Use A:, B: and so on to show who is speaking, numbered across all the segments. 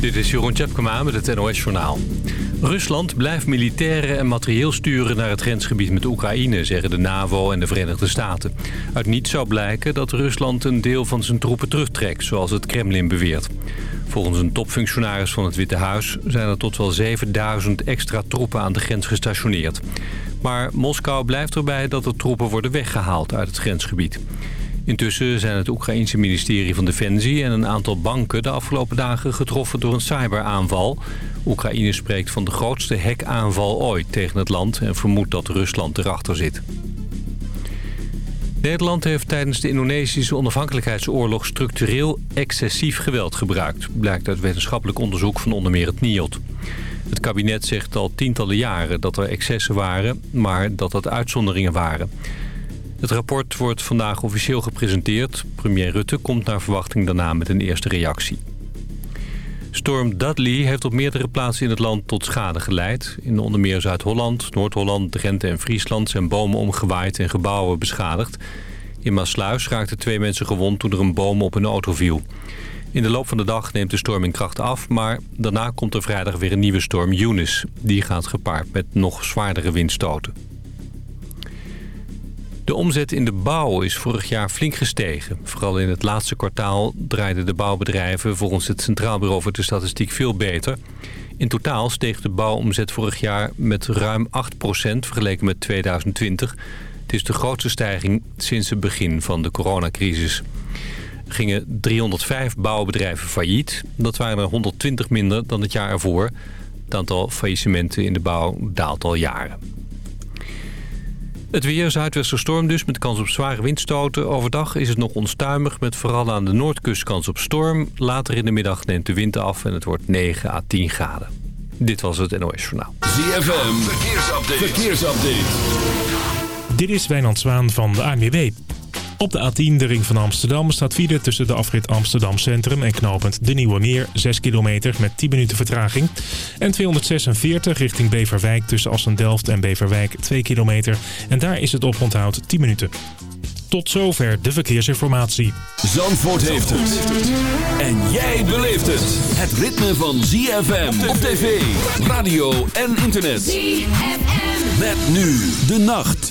A: Dit is Jeroen Tjepkema met het NOS Journaal. Rusland blijft militairen en materieel sturen naar het grensgebied met Oekraïne... zeggen de NAVO en de Verenigde Staten. Uit niets zou blijken dat Rusland een deel van zijn troepen terugtrekt... zoals het Kremlin beweert. Volgens een topfunctionaris van het Witte Huis... zijn er tot wel 7000 extra troepen aan de grens gestationeerd. Maar Moskou blijft erbij dat er troepen worden weggehaald uit het grensgebied. Intussen zijn het Oekraïense ministerie van Defensie en een aantal banken de afgelopen dagen getroffen door een cyberaanval. Oekraïne spreekt van de grootste hackaanval ooit tegen het land en vermoedt dat Rusland erachter zit. Nederland heeft tijdens de Indonesische onafhankelijkheidsoorlog structureel excessief geweld gebruikt. Blijkt uit wetenschappelijk onderzoek van onder meer het NIOD. Het kabinet zegt al tientallen jaren dat er excessen waren, maar dat dat uitzonderingen waren. Het rapport wordt vandaag officieel gepresenteerd. Premier Rutte komt naar verwachting daarna met een eerste reactie. Storm Dudley heeft op meerdere plaatsen in het land tot schade geleid. In onder meer Zuid-Holland, Noord-Holland, Drenthe en Friesland zijn bomen omgewaaid en gebouwen beschadigd. In Maasluis raakten twee mensen gewond toen er een boom op een auto viel. In de loop van de dag neemt de storm in kracht af, maar daarna komt er vrijdag weer een nieuwe storm Eunice. Die gaat gepaard met nog zwaardere windstoten. De omzet in de bouw is vorig jaar flink gestegen. Vooral in het laatste kwartaal draaiden de bouwbedrijven volgens het Centraal Bureau voor de Statistiek veel beter. In totaal steeg de bouwomzet vorig jaar met ruim 8% vergeleken met 2020. Het is de grootste stijging sinds het begin van de coronacrisis. Gingen 305 bouwbedrijven failliet. Dat waren er 120 minder dan het jaar ervoor. Het aantal faillissementen in de bouw daalt al jaren. Het weer, zuidwesterstorm dus, met kans op zware windstoten. Overdag is het nog onstuimig, met vooral aan de noordkust kans op storm. Later in de middag neemt de wind af en het wordt 9 à 10 graden. Dit was het NOS Journaal.
B: ZFM, verkeersupdate. verkeersupdate.
C: Dit is Wijnand Zwaan van de ANWB. Op de A10, de ring van Amsterdam, staat file tussen de afrit Amsterdam Centrum en knooppunt De Nieuwe Meer. 6 kilometer met 10 minuten vertraging. En 246 richting Beverwijk tussen Assen-Delft en Beverwijk 2 kilometer. En daar is het oponthoud 10 minuten. Tot zover de verkeersinformatie.
B: Zandvoort heeft het. En jij beleeft het. Het ritme van ZFM op tv, radio en internet. ZFM. Met nu de nacht.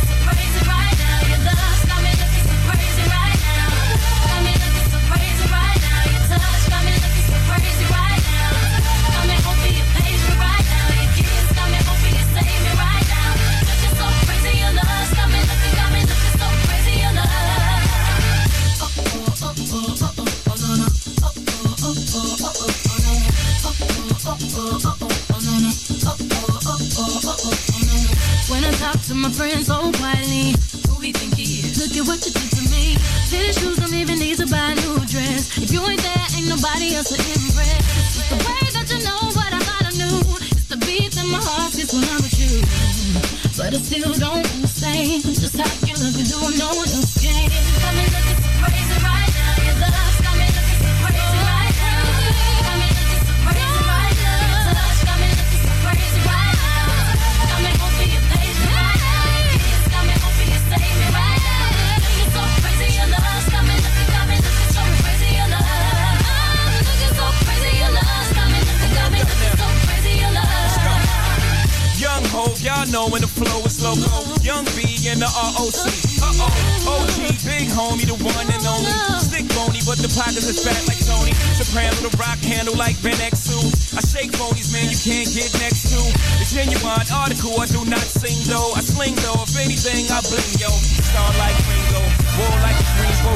D: to my friends so quietly, who we think he is? Look at what you did to me. Tennis shoes don't even need to buy a new dress. If you ain't there, ain't nobody else to impress. It's the way that you know what I thought I knew. It's the beat that my heart gets when I'm with you. But I still don't understand just how you look and do it, no else
E: y'all know when the flow is loco. Young B and the ROC. Uh oh, OG, big homie, the one and only. Stick bony, but the pockets is fat like Tony. Soprano, the rock handle like Ben X2. I shake phonies, man, you can't get next to. The genuine article, I do not sing though. I sling though, if anything, I bling yo. Star like Ringo, war like a Greensboro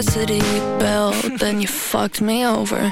F: electricity belt, then you fucked me over.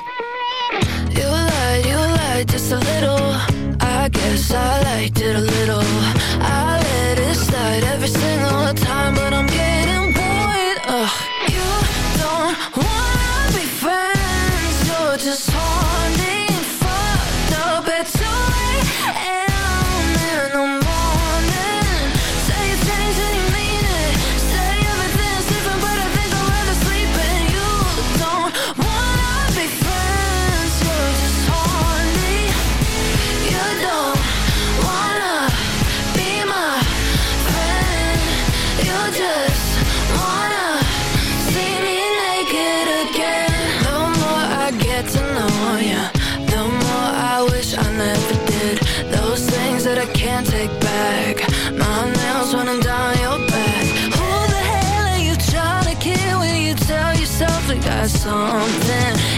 F: got something.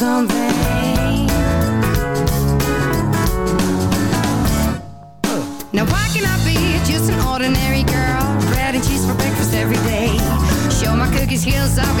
G: Now why can I be just an ordinary girl? Bread and cheese for breakfast every day. Show my cookie skills off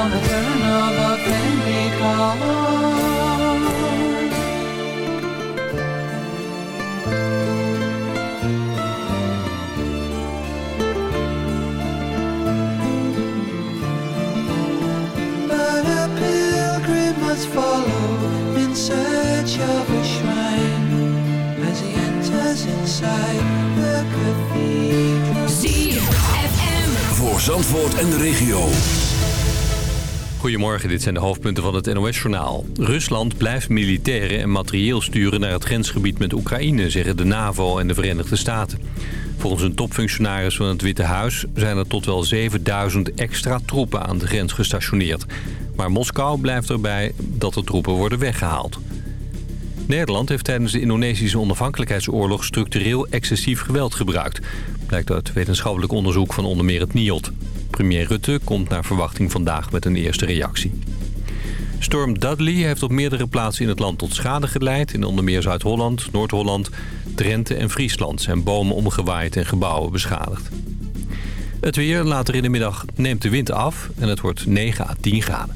H: on the turn of a friendly card. But a pilgrim must follow in search of a shrine as he enters inside the cathedral.
I: Voor Zandvoort en de regio.
A: Goedemorgen, dit zijn de hoofdpunten van het NOS-journaal. Rusland blijft militairen en materieel sturen naar het grensgebied met Oekraïne... zeggen de NAVO en de Verenigde Staten. Volgens een topfunctionaris van het Witte Huis... zijn er tot wel 7000 extra troepen aan de grens gestationeerd. Maar Moskou blijft erbij dat de troepen worden weggehaald. Nederland heeft tijdens de Indonesische onafhankelijkheidsoorlog... structureel excessief geweld gebruikt. Blijkt uit wetenschappelijk onderzoek van onder meer het NIOD. Premier Rutte komt naar verwachting vandaag met een eerste reactie. Storm Dudley heeft op meerdere plaatsen in het land tot schade geleid. In onder meer Zuid-Holland, Noord-Holland, Drenthe en Friesland zijn bomen omgewaaid en gebouwen beschadigd. Het weer later in de middag neemt de wind af en het wordt 9 à 10 graden.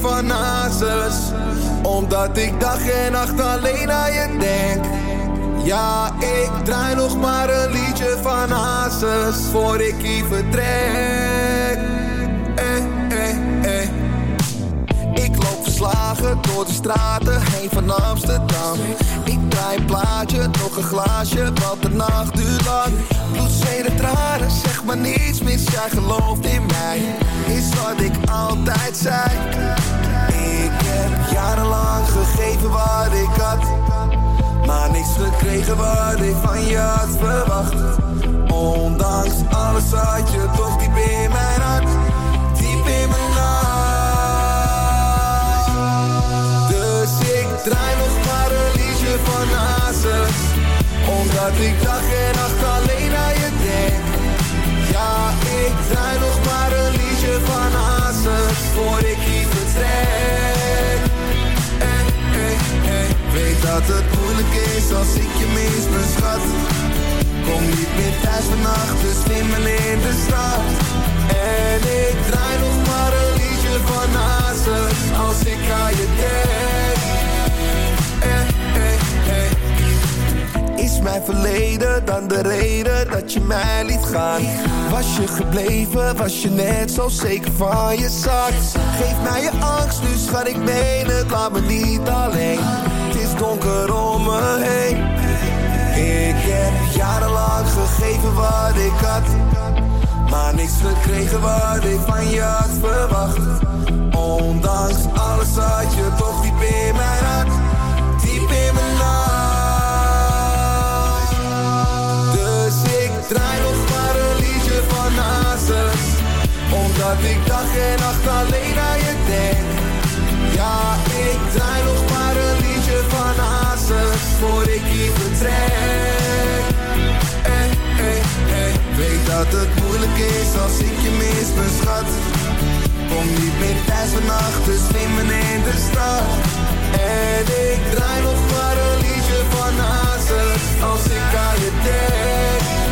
J: Van Hazes. Omdat ik dag en nacht alleen aan je denk. Ja, ik draai nog maar een liedje van Hazes. Voor ik hier vertrek. Eh, eh, eh. Ik loop verslagen door de straten heen van Amsterdam. Een plaatje, nog een glaasje, want de nacht duurt lang. Bloed, zweet en tranen, zeg maar niets mis, jij gelooft in mij. Is wat ik altijd zei. Ik heb jarenlang gegeven wat ik had. Maar niks gekregen wat ik van je had verwacht. Ondanks alles had je toch diep in mijn hart. Omdat ik dag en nacht alleen aan je denk. Ja, ik draai nog maar een liedje van Hazes. Voor ik hier vertrek. Eh, eh, eh. Weet dat het moeilijk is als ik je mis, mijn schat. Kom niet meer thuis vannacht, dus slimmen in de stad. En ik draai nog maar een liedje van Hazes als ik aan je denk. Is mijn verleden dan de reden dat je mij liet gaan? Was je gebleven, was je net zo zeker van je zak? Geef mij je angst, nu schat ik meen het, laat me niet alleen. Het is donker om me heen. Ik heb jarenlang gegeven wat ik had. Maar niks gekregen wat ik van je had verwacht. Alleen aan je denk. Ja, ik draai nog maar een liedje van Hazes. Voor ik hier vertrek. Eh, eh. Weet dat het moeilijk is als ik je mis, mijn schat. Kom niet meer thuis vannacht, dus slimmen in de stad. En ik draai nog maar een liedje van Hazes. Als ik aan je denk.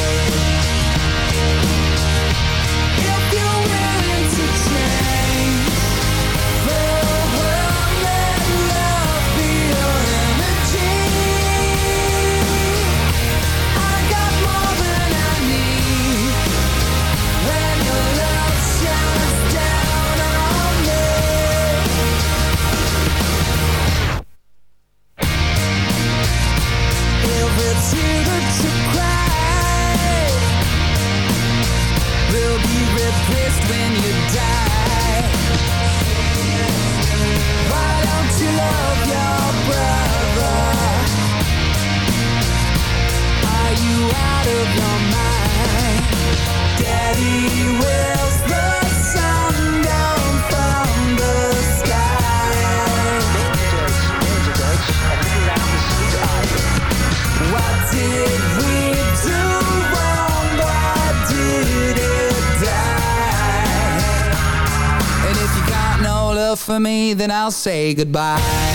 K: Say goodbye.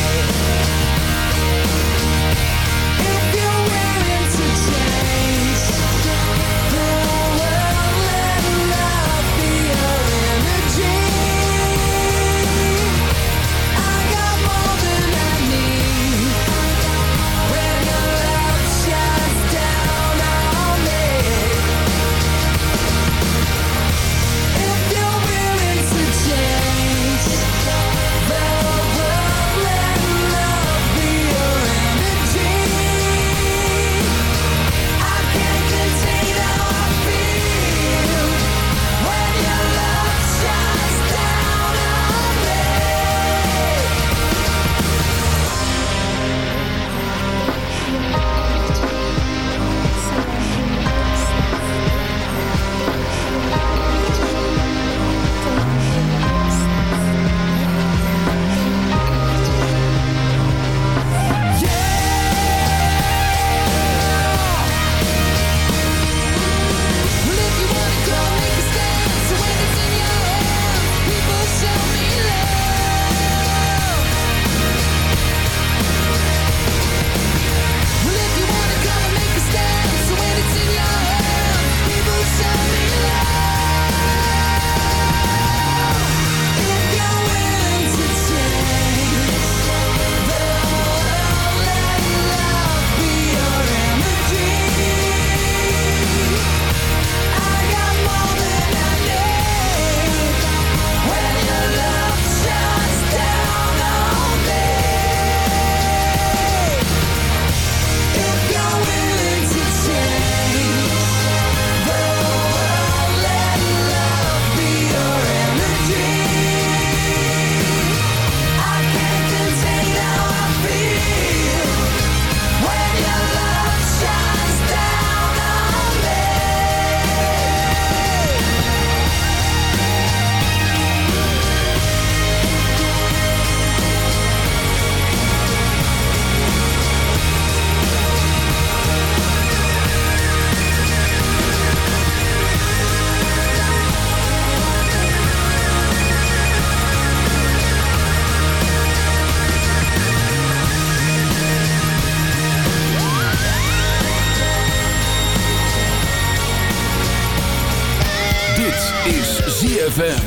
B: Dit is ZFM.